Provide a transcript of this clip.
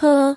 Huh.